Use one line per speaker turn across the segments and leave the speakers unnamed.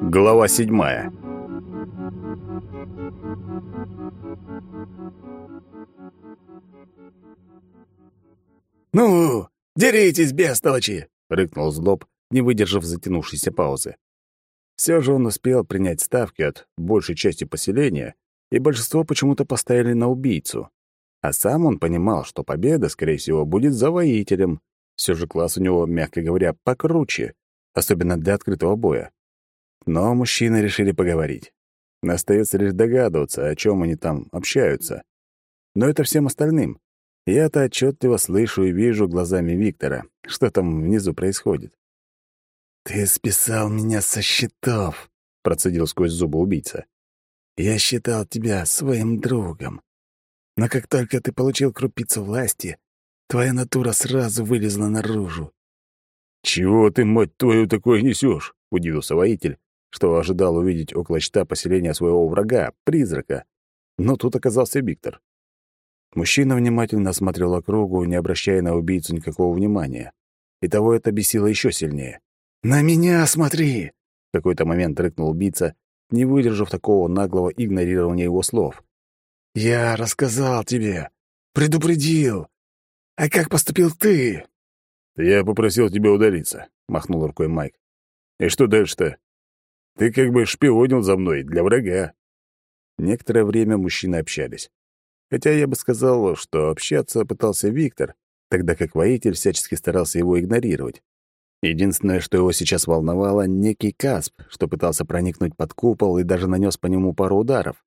Глава седьмая.
«Ну, деритесь, бестолочи!»
— рыкнул Злоб, не выдержав затянувшейся паузы. Все же он успел принять ставки от большей части поселения, и большинство почему-то поставили на убийцу. А сам он понимал, что победа, скорее всего, будет за воителем. Все же класс у него, мягко говоря, покруче, особенно для открытого боя. Но мужчины решили поговорить. Остается лишь догадываться, о чем они там общаются. Но это всем остальным. Я-то отчетливо слышу и вижу глазами Виктора, что там внизу происходит.
«Ты списал меня со счетов», — процедил сквозь зубы убийца. «Я считал тебя своим другом. Но как только ты получил крупицу власти, твоя натура сразу вылезла наружу».
«Чего ты, мать твою, такое несешь? удивился воитель, что ожидал увидеть около щита поселения своего врага, призрака. Но тут оказался Виктор. Мужчина внимательно осмотрел округу, не обращая на убийцу никакого внимания. И того это бесило еще сильнее.
«На меня смотри!»
В какой-то момент рыкнул убийца, не выдержав такого наглого игнорирования его слов.
«Я рассказал тебе, предупредил. А как поступил ты?»
«Я попросил тебя удалиться», — махнул рукой Майк. «И что дальше-то? Ты как бы шпионил за мной для врага». Некоторое время мужчины общались. Хотя я бы сказал, что общаться пытался Виктор, тогда как воитель всячески старался его игнорировать. Единственное, что его сейчас волновало, некий Касп, что пытался проникнуть под купол и даже нанес по нему пару ударов.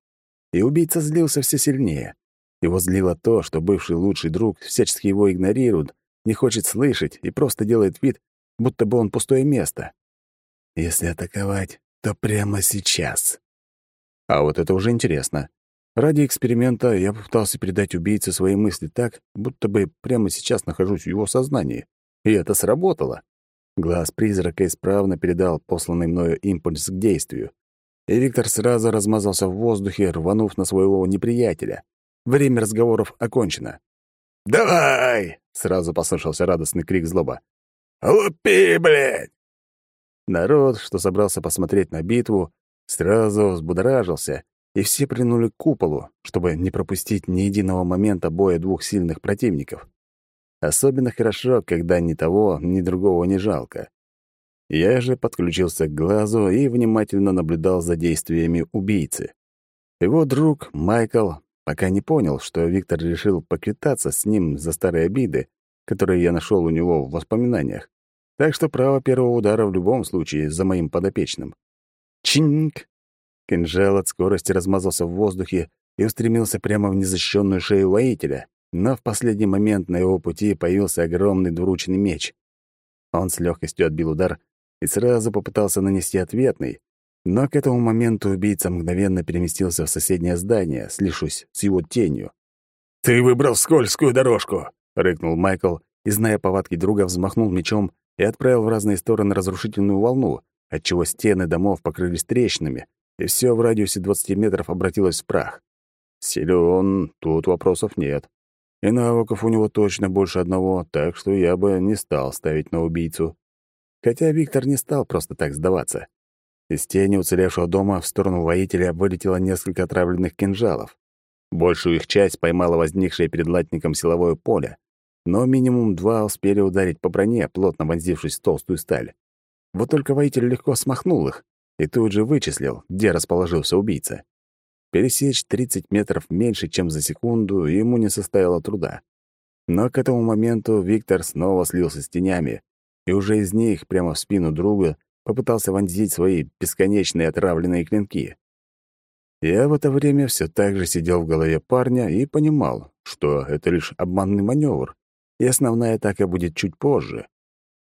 И убийца злился все сильнее. Его злило то, что бывший лучший друг всячески его игнорирует, не хочет слышать и просто делает вид, будто бы он пустое место.
Если атаковать, то прямо сейчас.
А вот это уже интересно. Ради эксперимента я попытался передать убийце свои мысли так, будто бы прямо сейчас нахожусь в его сознании. И это сработало. Глаз призрака исправно передал посланный мною импульс к действию. И Виктор сразу размазался в воздухе, рванув на своего неприятеля. Время разговоров окончено.
«Давай!» — сразу послышался радостный крик злоба. «Лупи, блядь!»
Народ, что собрался посмотреть на битву, сразу взбудоражился и все принули к куполу, чтобы не пропустить ни единого момента боя двух сильных противников. Особенно хорошо, когда ни того, ни другого не жалко. Я же подключился к глазу и внимательно наблюдал за действиями убийцы. Его друг, Майкл, пока не понял, что Виктор решил поквитаться с ним за старые обиды, которые я нашел у него в воспоминаниях. Так что право первого удара в любом случае за моим подопечным. Чинг! Кинжал от скорости размазался в воздухе и устремился прямо в незащищенную шею воителя, но в последний момент на его пути появился огромный двуручный меч. Он с легкостью отбил удар и сразу попытался нанести ответный, но к этому моменту убийца мгновенно переместился в соседнее здание, слившись с его тенью.
«Ты выбрал скользкую дорожку!»
— рыкнул Майкл и, зная повадки друга, взмахнул мечом и отправил в разные стороны разрушительную волну, отчего стены домов покрылись трещинами, и все в радиусе 20 метров обратилось в прах. Силён, тут вопросов нет. И навыков у него точно больше одного, так что я бы не стал ставить на убийцу. Хотя Виктор не стал просто так сдаваться. Из тени уцелевшего дома в сторону воителя вылетело несколько отравленных кинжалов. Большую их часть поймало возникшее перед латником силовое поле, но минимум два успели ударить по броне, плотно вонзившись в толстую сталь. Вот только воитель легко смахнул их, и тут же вычислил, где расположился убийца. Пересечь 30 метров меньше, чем за секунду, ему не составило труда. Но к этому моменту Виктор снова слился с тенями, и уже из них прямо в спину друга попытался вонзить свои бесконечные отравленные клинки. Я в это время все так же сидел в голове парня и понимал, что это лишь обманный маневр, и основная атака будет чуть позже.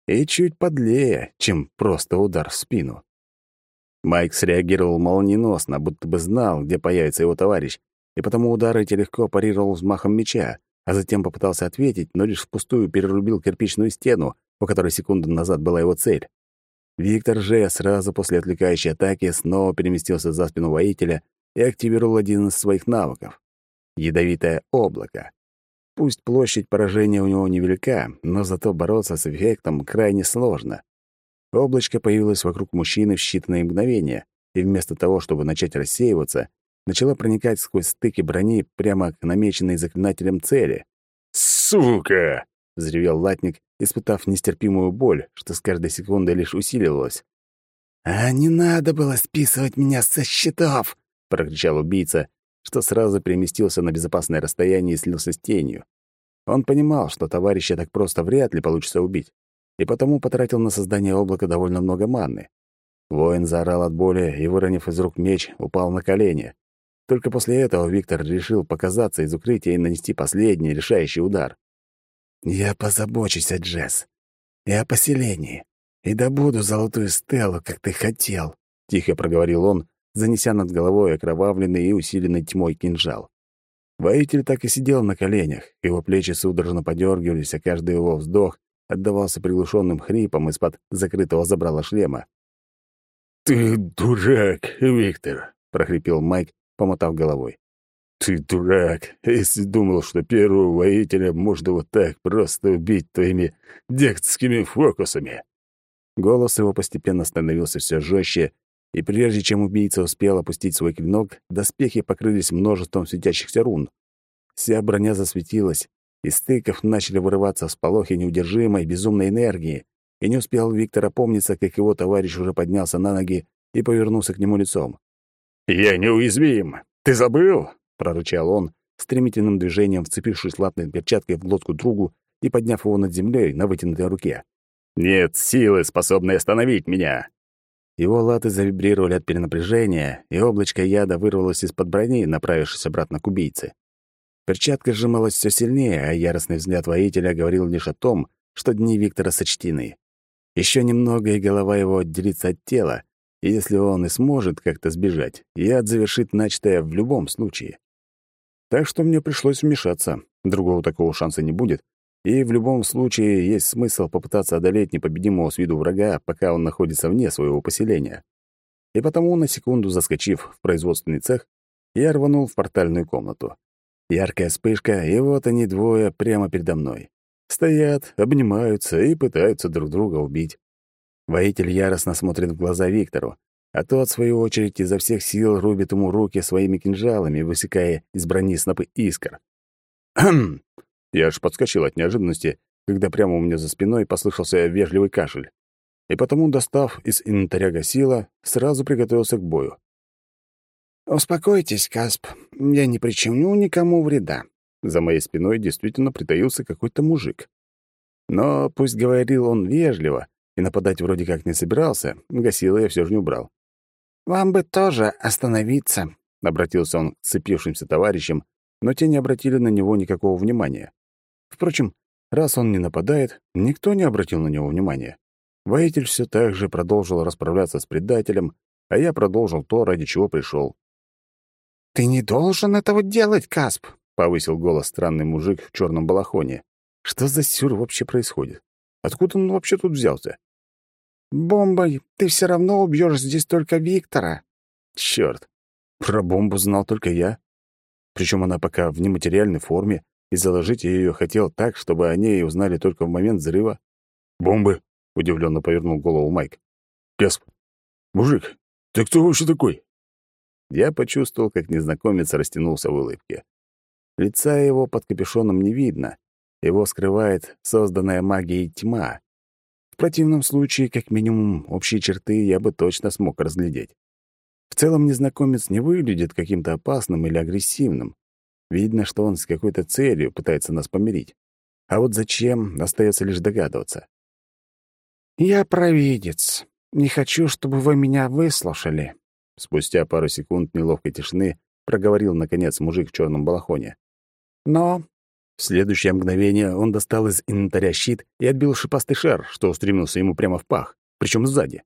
И чуть подлее, чем просто удар в спину. Майк среагировал молниеносно, будто бы знал, где появится его товарищ, и потому удары эти легко парировал взмахом меча, а затем попытался ответить, но лишь впустую перерубил кирпичную стену, у которой секунду назад была его цель. Виктор же сразу после отвлекающей атаки снова переместился за спину воителя и активировал один из своих навыков — ядовитое облако. Пусть площадь поражения у него невелика, но зато бороться с эффектом крайне сложно. Облачко появилось вокруг мужчины в считанные мгновения, и вместо того, чтобы начать рассеиваться, начала проникать сквозь стыки брони прямо к намеченной заклинателем цели.
«Сука!» — взревел латник,
испытав нестерпимую боль, что с каждой секундой лишь усиливалась.
«А не надо было списывать меня со счетов!» — прокричал убийца, что сразу переместился на безопасное расстояние и слился с тенью.
Он понимал, что товарища так просто вряд ли получится убить, и потому потратил на создание облака довольно много манны. Воин заорал от боли и, выронив из рук меч, упал на колени. Только после этого Виктор решил показаться из укрытия и нанести последний решающий удар.
«Я позабочусь о Джесс и о поселении, и добуду золотую стелу, как ты хотел», —
тихо проговорил он, занеся над головой окровавленный и усиленный тьмой кинжал. Воитель так и сидел на коленях, его плечи судорожно подергивались, а каждый его вздох отдавался приглушенным хрипом из-под закрытого забрала шлема.
«Ты дурак, Виктор!» — прохрипел Майк, помотав головой. «Ты дурак, если думал, что первого воителя можно вот так просто убить твоими дектскими фокусами!»
Голос его постепенно становился все жестче, и прежде чем убийца успел опустить свой клинок, доспехи покрылись множеством светящихся рун. Вся броня засветилась, из стыков начали вырываться всполохи неудержимой безумной энергии, и не успел Виктор опомниться, как его товарищ уже поднялся на ноги и повернулся к нему лицом.
«Я неуязвим! Ты забыл?»
— прорычал он, стремительным движением вцепившись латной перчаткой в глотку другу и подняв его над землей на вытянутой руке.
«Нет силы, способной остановить меня!»
Его латы завибрировали от перенапряжения, и облачко яда вырвалось из-под брони, направившись обратно к убийце. Перчатка сжималась все сильнее, а яростный взгляд воителя говорил лишь о том, что дни Виктора сочтены. Еще немного, и голова его отделится от тела, и если он и сможет как-то сбежать, яд завершит начатое в любом случае. Так что мне пришлось вмешаться, другого такого шанса не будет, и в любом случае есть смысл попытаться одолеть непобедимого с виду врага, пока он находится вне своего поселения. И потому, на секунду заскочив в производственный цех, я рванул в портальную комнату. Яркая вспышка, и вот они двое прямо передо мной. Стоят, обнимаются и пытаются друг друга убить. Воитель яростно смотрит в глаза Виктору, а тот, в свою очередь, изо всех сил рубит ему руки своими кинжалами, высекая из брони снопы искр. «Хм!» Я аж подскочил от неожиданности, когда прямо у меня за спиной послышался вежливый кашель. И потому, достав из инвентаря гасила, сразу приготовился к бою.
«Успокойтесь, Касп, я не причиню никому вреда».
За моей спиной действительно притаился какой-то мужик. Но пусть говорил он вежливо, и нападать вроде как не собирался, гасила я все же не убрал.
«Вам бы тоже остановиться», —
обратился он к цепившимся товарищам, но те не обратили на него никакого внимания. Впрочем, раз он не нападает, никто не обратил на него внимания. Воитель все так же продолжил расправляться с предателем, а я продолжил то, ради чего пришел.
«Ты не должен этого делать, Касп!»
— повысил голос странный мужик в черном балахоне. «Что за сюр вообще происходит? Откуда он вообще тут взялся?»
«Бомбой ты все равно убьешь здесь только Виктора».
Черт, про бомбу знал только я. Причем она пока в нематериальной форме, и заложить я ее хотел так, чтобы о ней узнали только в момент взрыва.
«Бомбы?»
— удивленно повернул голову Майк.
«Касп, мужик, ты кто вообще такой?»
Я почувствовал, как незнакомец растянулся в улыбке. Лица его под капюшоном не видно. Его скрывает созданная магией тьма. В противном случае, как минимум, общие черты я бы точно смог разглядеть. В целом незнакомец не выглядит каким-то опасным или агрессивным. Видно, что он с какой-то целью пытается нас помирить. А вот зачем, остается лишь догадываться.
«Я провидец. Не хочу, чтобы вы меня выслушали».
Спустя пару секунд неловкой тишины проговорил, наконец, мужик в черном балахоне.
«Но...»
В следующее мгновение он достал из инвентаря щит и отбил шипастый шар, что устремился ему прямо в пах, причем сзади.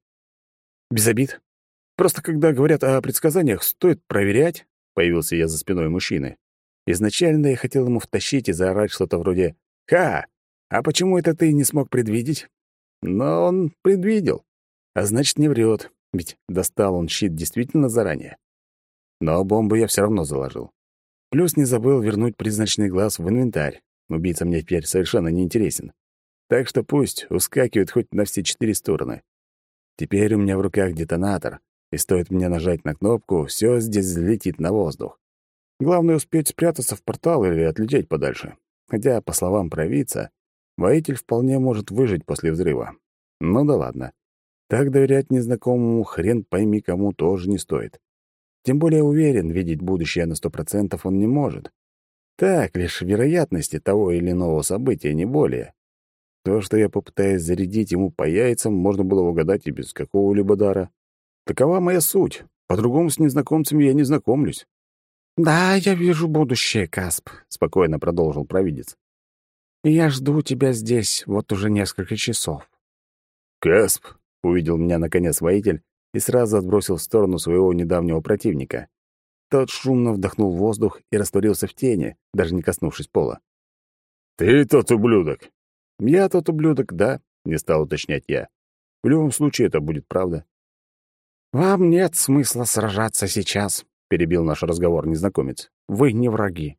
«Без обид. Просто когда говорят о предсказаниях, стоит проверять», — появился я за спиной мужчины. Изначально я хотел ему втащить и заорать что-то вроде «Ха! А почему это ты не смог предвидеть?» Но он предвидел. А значит, не врет, ведь достал он щит действительно заранее. Но бомбу я все равно заложил. Плюс не забыл вернуть призрачный глаз в инвентарь. Убийца мне теперь совершенно не интересен. Так что пусть ускакивает хоть на все четыре стороны. Теперь у меня в руках детонатор, и стоит мне нажать на кнопку, все здесь взлетит на воздух. Главное — успеть спрятаться в портал или отлететь подальше. Хотя, по словам провидца, воитель вполне может выжить после взрыва. Ну да ладно. Так доверять незнакомому хрен пойми кому тоже не стоит. Тем более уверен, видеть будущее на сто процентов он не может. Так, лишь вероятности того или иного события, не более. То, что я попытаюсь зарядить ему по яйцам, можно было угадать и без какого-либо дара. Такова моя суть. По-другому с незнакомцами я не знакомлюсь.
«Да, я вижу будущее, Касп», — спокойно продолжил провидец. «Я жду тебя здесь вот уже несколько часов».
«Касп», — увидел меня наконец воитель и сразу отбросил в сторону своего недавнего противника. Тот шумно вдохнул воздух и растворился в тени, даже не коснувшись пола.
«Ты тот ублюдок!»
«Я тот ублюдок, да», — не стал уточнять я. «В любом случае это будет правда».
«Вам нет смысла сражаться сейчас», — перебил наш разговор незнакомец. «Вы не враги.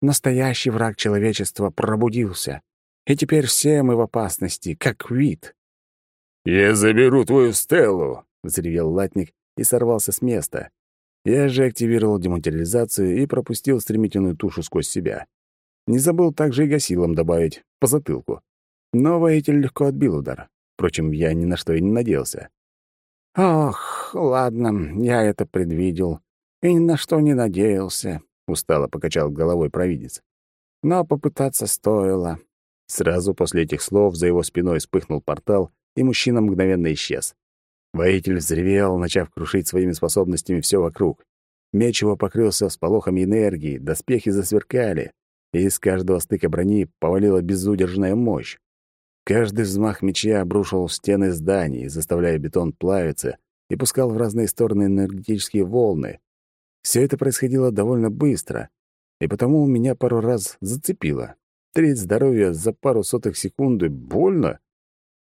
Настоящий враг человечества пробудился, и теперь все мы в опасности, как вид».
«Я заберу твою Стеллу!»
— взревел латник и сорвался с места. Я же активировал дематериализацию и пропустил стремительную тушу сквозь себя. Не забыл также и гасилом добавить, по затылку. Но воитель легко отбил удар. Впрочем, я ни на что и не надеялся.
«Ох, ладно, я это предвидел. И ни на что не надеялся», — устало покачал головой провидец. «Но попытаться стоило».
Сразу после этих слов за его спиной вспыхнул портал, и мужчина мгновенно исчез. Воитель взревел, начав крушить своими способностями все вокруг. Меч его покрылся сполохами энергии, доспехи засверкали, и из каждого стыка брони повалила безудержная мощь. Каждый взмах меча обрушивал стены зданий, заставляя бетон плавиться, и пускал в разные стороны энергетические волны. Все это происходило довольно быстро, и потому меня пару раз зацепило. Треть здоровья за пару сотых секунды больно.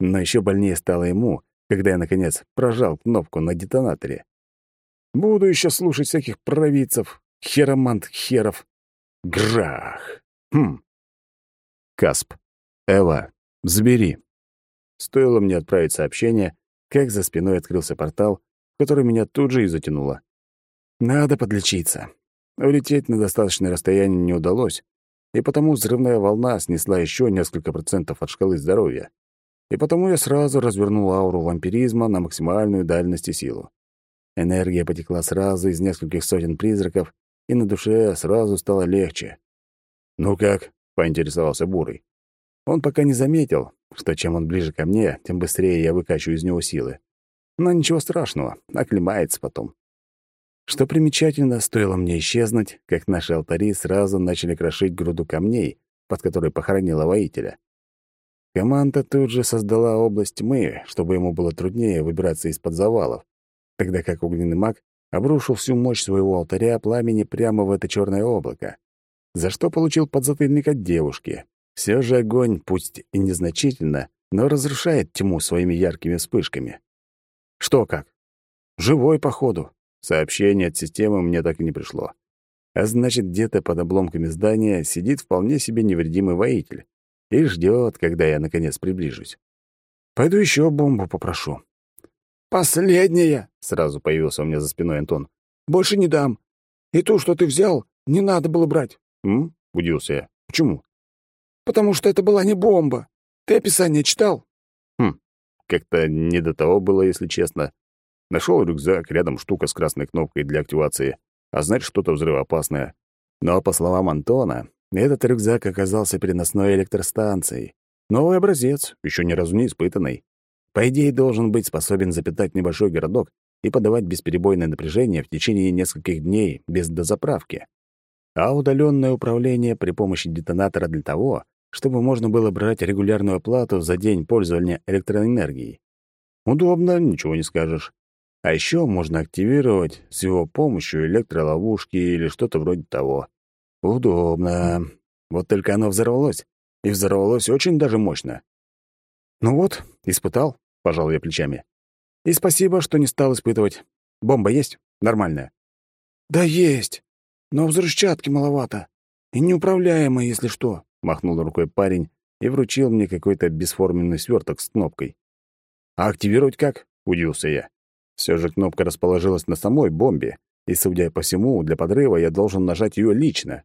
Но еще больнее стало ему, когда я, наконец, прожал кнопку на детонаторе. Буду еще слушать всяких провидцев, херомант херов. Грах! Хм. Касп. Эва, забери. Стоило мне отправить сообщение, как за спиной открылся портал, который меня тут же и затянуло. Надо подлечиться. Улететь на достаточное расстояние не удалось, и потому взрывная волна снесла еще несколько процентов от шкалы здоровья и потому я сразу развернул ауру вампиризма на максимальную дальность и силу. Энергия потекла сразу из нескольких сотен призраков, и на душе сразу стало легче. «Ну как?» — поинтересовался Бурый. Он пока не заметил, что чем он ближе ко мне, тем быстрее я выкачиваю из него силы. Но ничего страшного, оклемается потом. Что примечательно, стоило мне исчезнуть, как наши алтари сразу начали крошить груду камней, под которой похоронила воителя. Команда тут же создала область тьмы, чтобы ему было труднее выбираться из-под завалов, тогда как огненный маг обрушил всю мощь своего алтаря пламени прямо в это черное облако, за что получил подзатыльник от девушки. Все же огонь, пусть и незначительно, но разрушает тьму своими яркими вспышками. Что как? Живой, походу. Сообщение от системы мне так и не пришло. А значит, где-то под обломками здания сидит вполне себе невредимый воитель и ждет, когда я наконец приближусь. Пойду еще бомбу попрошу.
«Последняя!»
— сразу появился у меня за спиной Антон.
«Больше не дам. И ту, что ты взял, не надо было брать».
«М?» — удивился я. «Почему?»
«Потому что это была не бомба. Ты описание читал?»
«Хм, как-то не до того было, если честно. Нашел рюкзак, рядом штука с красной кнопкой для активации, а значит, что-то взрывоопасное. Но, по словам Антона, этот рюкзак оказался переносной электростанцией. Новый образец, еще ни разу не испытанный. По идее, должен быть способен запитать небольшой городок и подавать бесперебойное напряжение в течение нескольких дней без дозаправки. А удаленное управление при помощи детонатора для того, чтобы можно было брать регулярную оплату за день пользования электроэнергией. Удобно, ничего не скажешь. А еще можно активировать с его помощью электроловушки или что-то вроде того. Удобно. Вот только оно взорвалось. И взорвалось очень даже мощно. Ну вот, испытал, пожал я плечами. И спасибо, что не стал испытывать. Бомба есть? Нормальная.
Да есть. Но взрывчатки маловато. И неуправляемая, если что,
махнул рукой парень и вручил мне какой-то бесформенный сверток с кнопкой. А активировать как? удивился я. Все же кнопка расположилась на самой бомбе, и, судя по всему, для подрыва я должен нажать ее лично.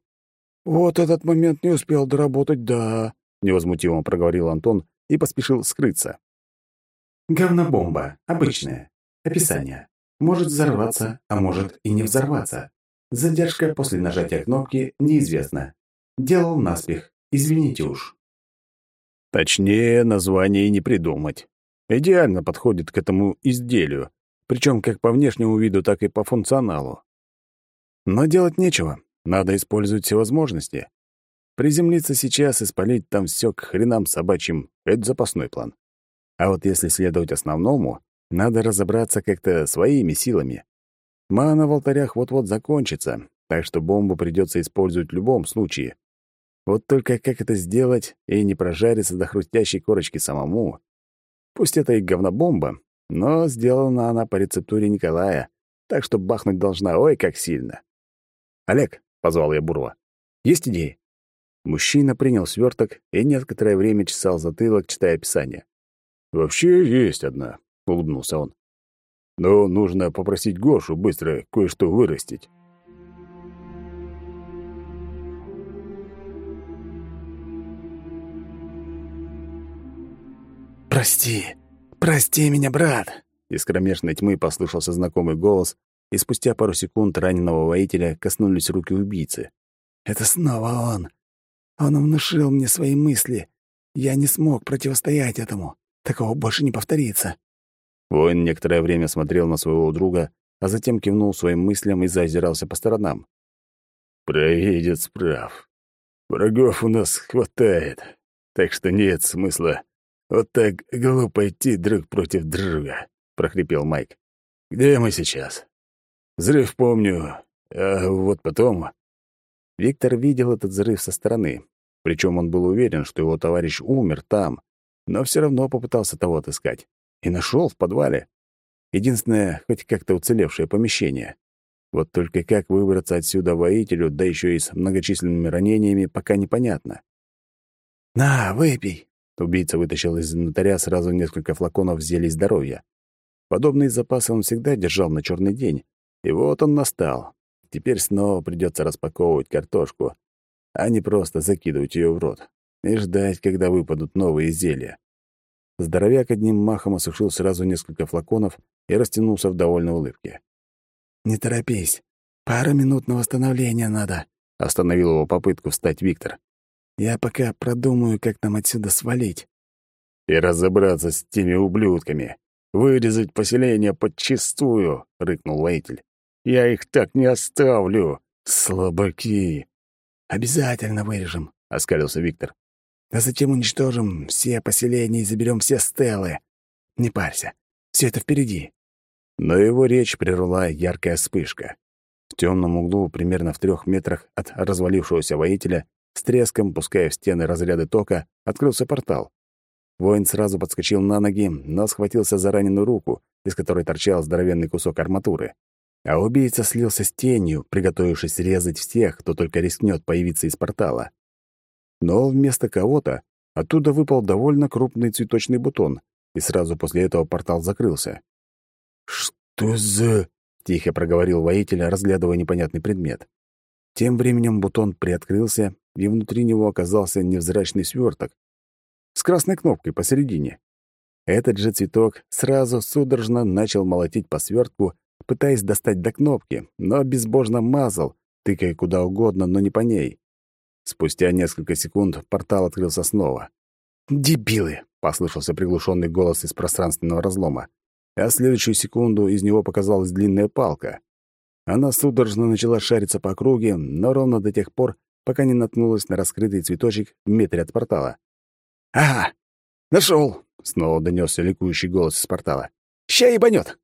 «Вот этот момент не успел доработать, да», — невозмутимо проговорил Антон и поспешил скрыться.
Говнобомба. Обычная. Описание. Может взорваться, а может и не взорваться. Задержка после нажатия кнопки неизвестна. Делал наспех. Извините уж.
Точнее, название не придумать. Идеально подходит к этому изделию, причем как по внешнему виду, так и по функционалу. Но делать нечего, надо использовать все возможности. Приземлиться сейчас и спалить там все к хренам собачьим — это запасной план. А вот если следовать основному, надо разобраться как-то своими силами. Мана в алтарях вот-вот закончится, так что бомбу придется использовать в любом случае. Вот только как это сделать и не прожариться до хрустящей корочки самому? Пусть это и говнобомба, но сделана она по рецептуре Николая, так что бахнуть должна ой как сильно. «Олег», — позвал я Бурова, — «есть идеи?» Мужчина принял сверток и некоторое время чесал затылок, читая описание.
«Вообще есть одна», — улыбнулся он. «Но нужно попросить Гошу быстро кое-что вырастить».
«Прости, прости меня, брат!»
Из кромешной тьмы послышался знакомый голос, и спустя пару секунд раненого воителя коснулись руки убийцы.
«Это снова он. Он внушил мне свои мысли. Я не смог противостоять этому. Такого больше не повторится».
Воин некоторое время смотрел на своего друга, а затем кивнул своим мыслям и заозирался по сторонам.
«Провидец прав. Врагов у нас хватает, так что нет смысла вот так глупо идти друг против друга», — прохрипел Майк. «Где мы сейчас?» «Взрыв помню, а вот потом...»
Виктор видел этот взрыв со стороны, причем он был уверен, что его товарищ умер там, но все равно попытался того отыскать. И нашел в подвале. Единственное, хоть как-то уцелевшее помещение. Вот только как выбраться отсюда воителю, да еще и с многочисленными ранениями, пока непонятно.
«На, выпей!»
Убийца вытащил из инвентаря сразу несколько флаконов зелий здоровья. Подобные запасы он всегда держал на черный день. И вот он настал. Теперь снова придется распаковывать картошку, а не просто закидывать ее в рот и ждать, когда выпадут новые зелья. Здоровяк одним махом осушил сразу несколько флаконов и растянулся в довольной улыбке.
«Не торопись. Пару минут на восстановление надо», —
остановил его попытку встать Виктор.
«Я пока продумаю, как нам отсюда свалить».
«И разобраться с теми ублюдками. Вырезать поселение подчистую», — рыкнул воитель. «Я их так не оставлю. Слабаки».
«Обязательно вырежем», — оскалился Виктор. А затем уничтожим все поселения и заберем все стелы. Не парься, все это впереди».
Но его речь прервала яркая вспышка. В темном углу, примерно в трех метрах от развалившегося воителя, с треском, пуская в стены разряды тока, открылся портал. Воин сразу подскочил на ноги, но схватился за раненую руку, из которой торчал здоровенный кусок арматуры. А убийца слился с тенью, приготовившись резать всех, кто только рискнет появиться из портала. Но вместо кого-то оттуда выпал довольно крупный цветочный бутон, и сразу после этого портал закрылся.
«Что за...»
— тихо проговорил воитель, разглядывая непонятный предмет. Тем временем бутон приоткрылся, и внутри него оказался невзрачный сверток с красной кнопкой посередине. Этот же цветок сразу судорожно начал молотить по свертку, пытаясь достать до кнопки, но безбожно мазал, тыкая куда угодно, но не по ней. Спустя несколько секунд портал открылся снова.
«Дебилы!»
— послышался приглушенный голос из пространственного разлома. А следующую секунду из него показалась длинная палка. Она судорожно начала шариться по округе, но ровно до тех пор, пока не наткнулась на раскрытый цветочек в метре от портала.
«Ага! Нашел!
снова донесся ликующий голос из портала.
«Ща ебанет!